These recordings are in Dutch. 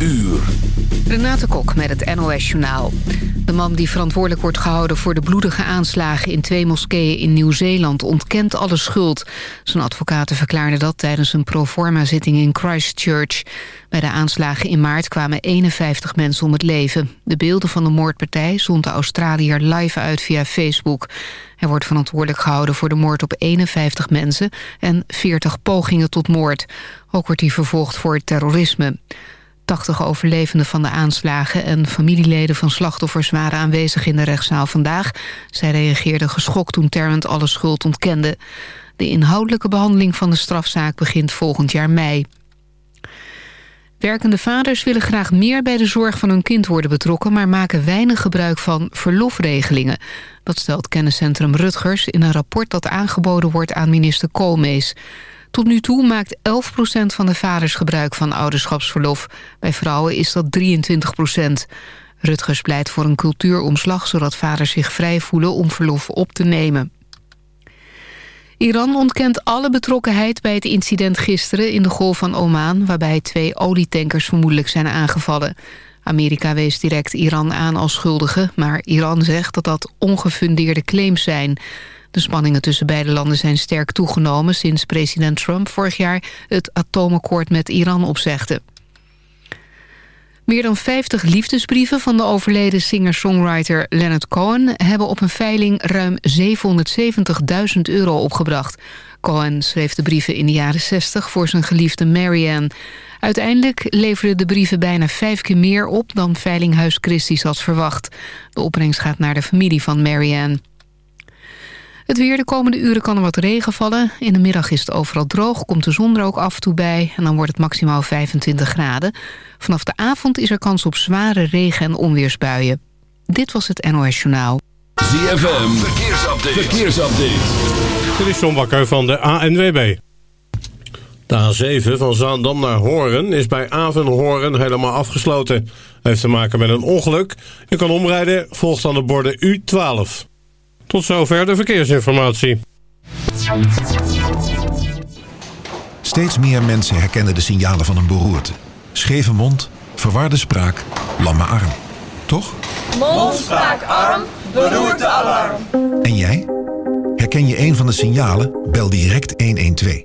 uur. Renate Kok met het NOS Journaal. De man die verantwoordelijk wordt gehouden voor de bloedige aanslagen... in twee moskeeën in Nieuw-Zeeland ontkent alle schuld. Zijn advocaten verklaarden dat tijdens een proforma-zitting in Christchurch. Bij de aanslagen in maart kwamen 51 mensen om het leven. De beelden van de moordpartij zond de Australiër live uit via Facebook. Hij wordt verantwoordelijk gehouden voor de moord op 51 mensen... en 40 pogingen tot moord. Ook wordt hij vervolgd voor terrorisme. 80 overlevenden van de aanslagen en familieleden van slachtoffers waren aanwezig in de rechtszaal vandaag. Zij reageerden geschokt toen Terrent alle schuld ontkende. De inhoudelijke behandeling van de strafzaak begint volgend jaar mei. Werkende vaders willen graag meer bij de zorg van hun kind worden betrokken... maar maken weinig gebruik van verlofregelingen. Dat stelt kenniscentrum Rutgers in een rapport dat aangeboden wordt aan minister Koolmees. Tot nu toe maakt 11% van de vaders gebruik van ouderschapsverlof. Bij vrouwen is dat 23% Rutgers pleit voor een cultuuromslag... zodat vaders zich vrij voelen om verlof op te nemen. Iran ontkent alle betrokkenheid bij het incident gisteren in de Golf van Oman... waarbij twee olietankers vermoedelijk zijn aangevallen. Amerika wees direct Iran aan als schuldige... maar Iran zegt dat dat ongefundeerde claims zijn... De spanningen tussen beide landen zijn sterk toegenomen... sinds president Trump vorig jaar het atoomakkoord met Iran opzegde. Meer dan 50 liefdesbrieven van de overleden singer-songwriter Leonard Cohen... hebben op een veiling ruim 770.000 euro opgebracht. Cohen schreef de brieven in de jaren 60 voor zijn geliefde Marianne. Uiteindelijk leverden de brieven bijna vijf keer meer op... dan Veilinghuis Christie's had verwacht. De opbrengst gaat naar de familie van Marianne. Het weer de komende uren kan er wat regen vallen. In de middag is het overal droog, komt de zon er ook af en toe bij... en dan wordt het maximaal 25 graden. Vanaf de avond is er kans op zware regen- en onweersbuien. Dit was het NOS Journaal. ZFM, verkeersupdate. verkeersupdate. Dit is John Bakker van de ANWB. De A7 van Zaandam naar Horen is bij Avenhoorn helemaal afgesloten. Heeft te maken met een ongeluk. Je kan omrijden, volgt dan de borden U12. Tot zover de verkeersinformatie. Steeds meer mensen herkennen de signalen van een beroerte. Scheve mond, verwarde spraak, lamme arm. Toch? Mond, spraak, arm, beroerte, alarm. En jij? Herken je een van de signalen? Bel direct 112.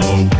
low.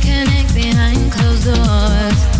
reconnect behind closed doors.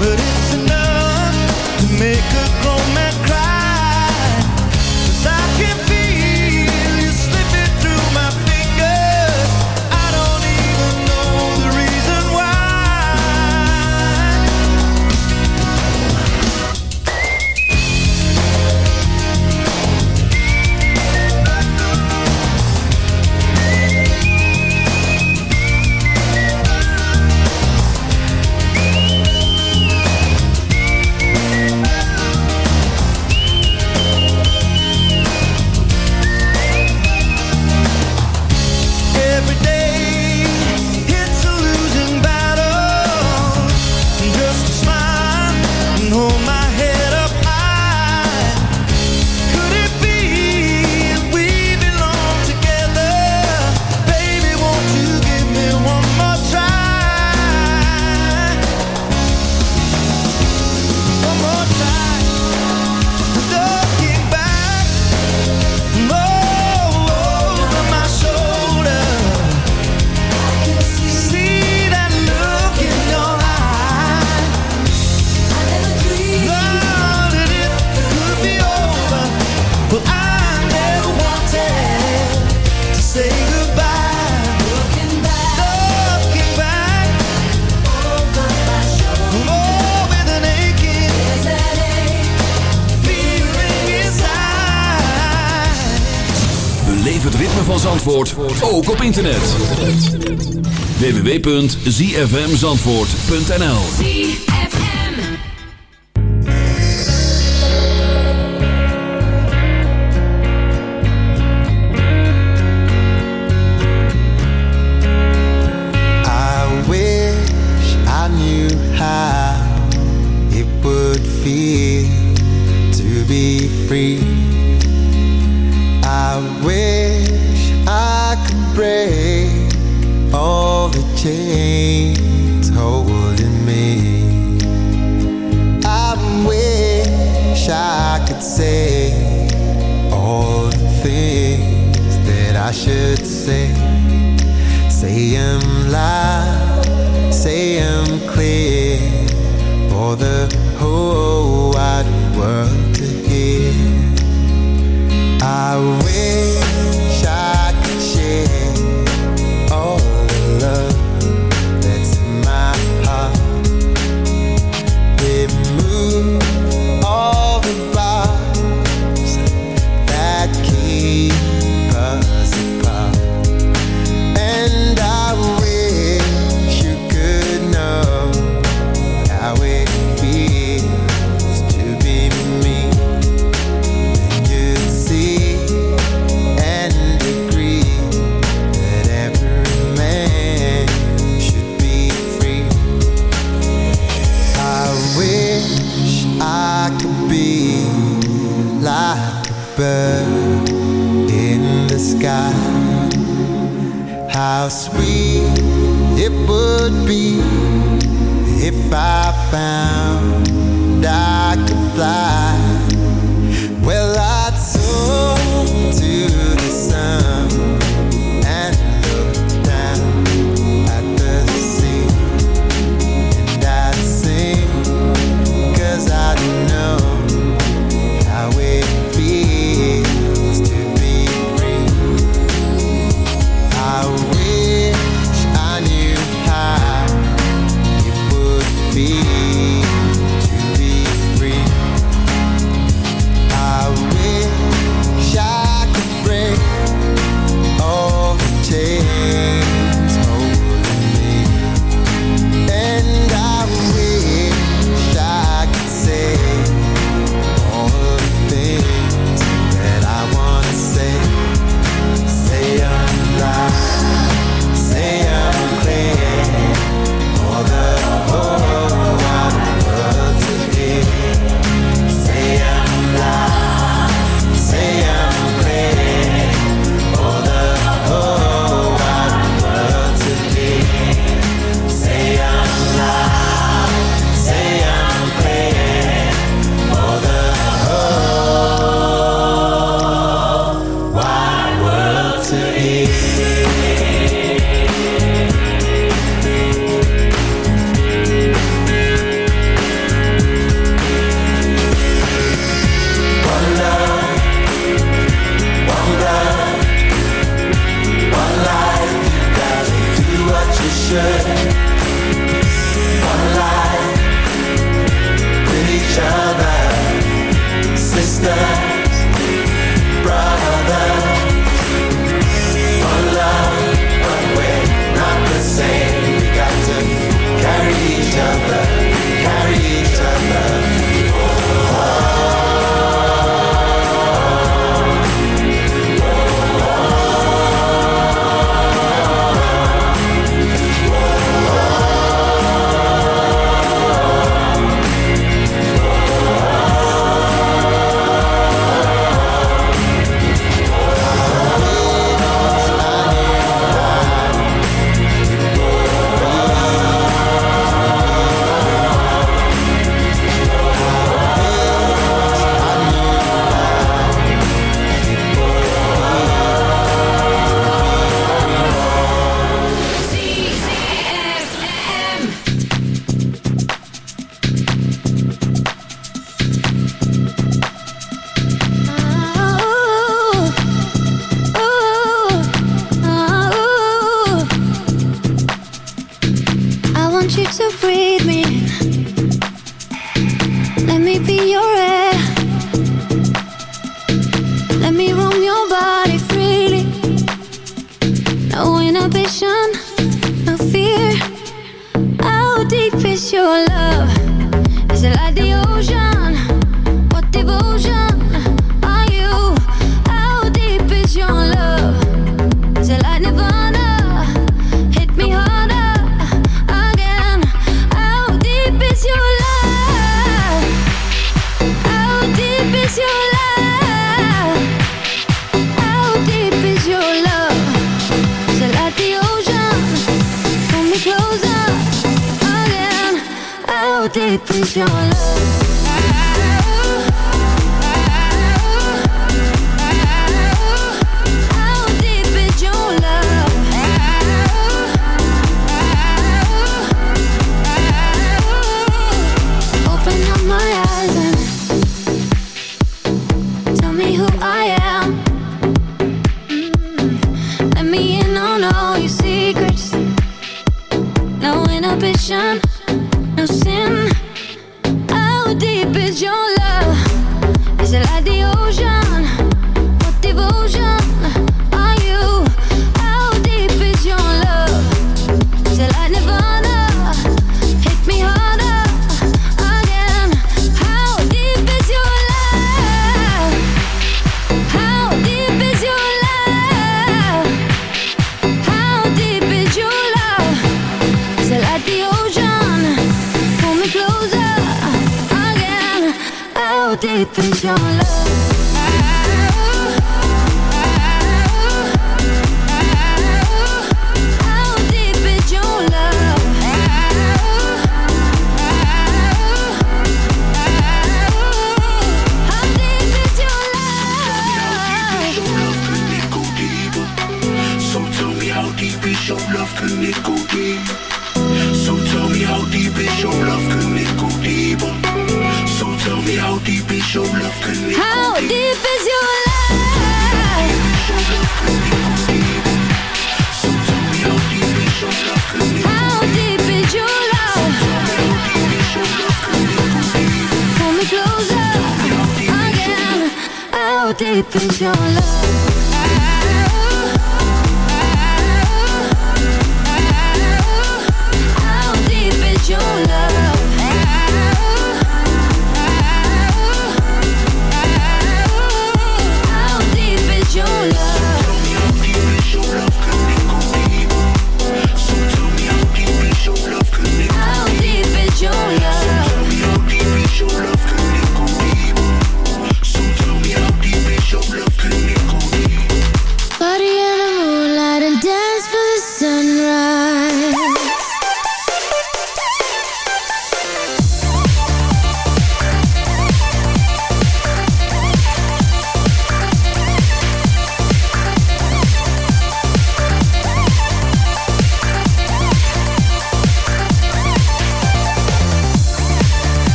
but it's enough to make a www.zfmzandvoort.nl